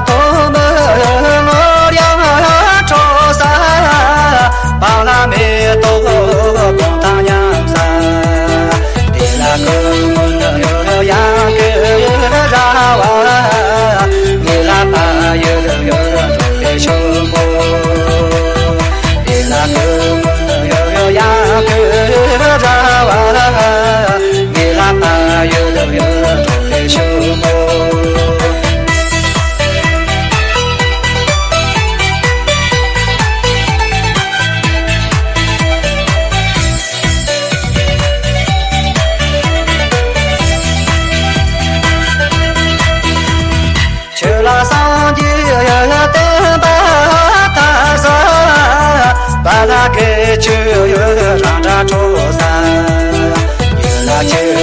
东门，我俩朝山，帮了妹。ཁྱི